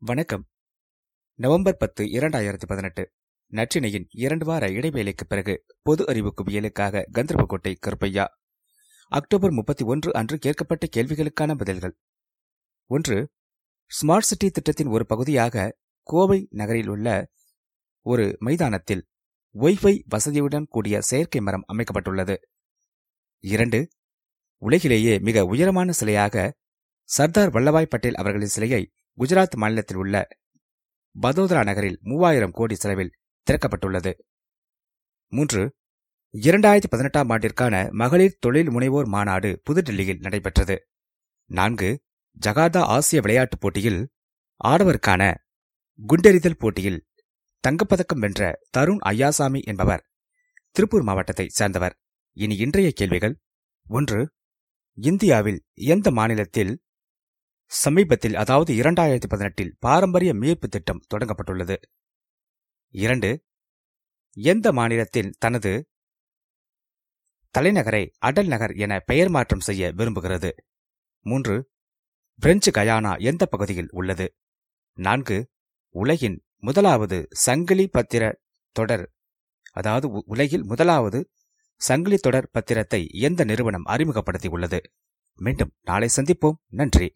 வணக்கம். நவம்பர் பத்து இரண்டாயிரத்தி பதினெட்டு. நற்றினையின் இரண்டு வார இடைவேளைக்கு பிறகு பொது அறிவு குவியலுக்காக கந்தர்போட்டை கருப்பையா. அக்டோபர் முப்பத்தி ஒன்று அன்று கேட்கப்பட்ட கேள்விகளுக்கான பதில்கள். ஒன்று ஸ்மார்ட் சிட்டி திட்டத்தின் ஒரு பகுதியாக கோவை நகரில் உள்ள ஒரு மைதானத்தில் ஒய்ஃபை வசதியுடன் கூடிய செயற்கை மரம் அமைக்கப்பட்டுள்ளது. இரண்டு உலகிலேயே மிக உயரமான சிலையாக சர்தார் வல்லபாய் பட்டேல் அவர்களின் சிலையை குஜராத் மாநிலத்தில் உள்ள பதோதரா நகரில் மூவாயிரம் கோடி செலவில் திறக்கப்பட்டுள்ளது. மூன்று இரண்டாயிரத்தி பதினெட்டாம் ஆண்டிற்கான மகளிர் தொழில் முனைவோர் மாநாடு புதுடில்லியில் நடைபெற்றது. நான்கு ஜகார்தா ஆசிய விளையாட்டுப் போட்டியில் ஆடவருக்கான குண்டெறிதல் போட்டியில் தங்கப்பதக்கம் வென்ற தருண் ஐயாசாமி என்பவர் திருப்பூர் மாவட்டத்தைச் சேர்ந்தவர். இனி இன்றைய கேள்விகள் ஒன்று இந்தியாவில் எந்த மாநிலத்தில் சமீபத்தில் அதாவது இரண்டாயிரத்தி பதினெட்டில் பாரம்பரிய மீட்பு திட்டம் தொடங்கப்பட்டுள்ளது. இரண்டு எந்த மாநிலத்தில் தனது தலைநகரை அடல் நகர் என பெயர் மாற்றம் செய்ய விரும்புகிறது? மூன்று பிரெஞ்சு கயானா எந்த பகுதியில் உள்ளது? நான்கு உலகின் முதலாவது சங்கிலி பத்திர தொடர் அதாவது உலகில் முதலாவது சங்கிலி தொடர் பத்திரத்தை எந்த நிறுவனம் அறிமுகப்படுத்தி உள்ளது மீண்டும் நாளை சந்திப்போம். நன்றி.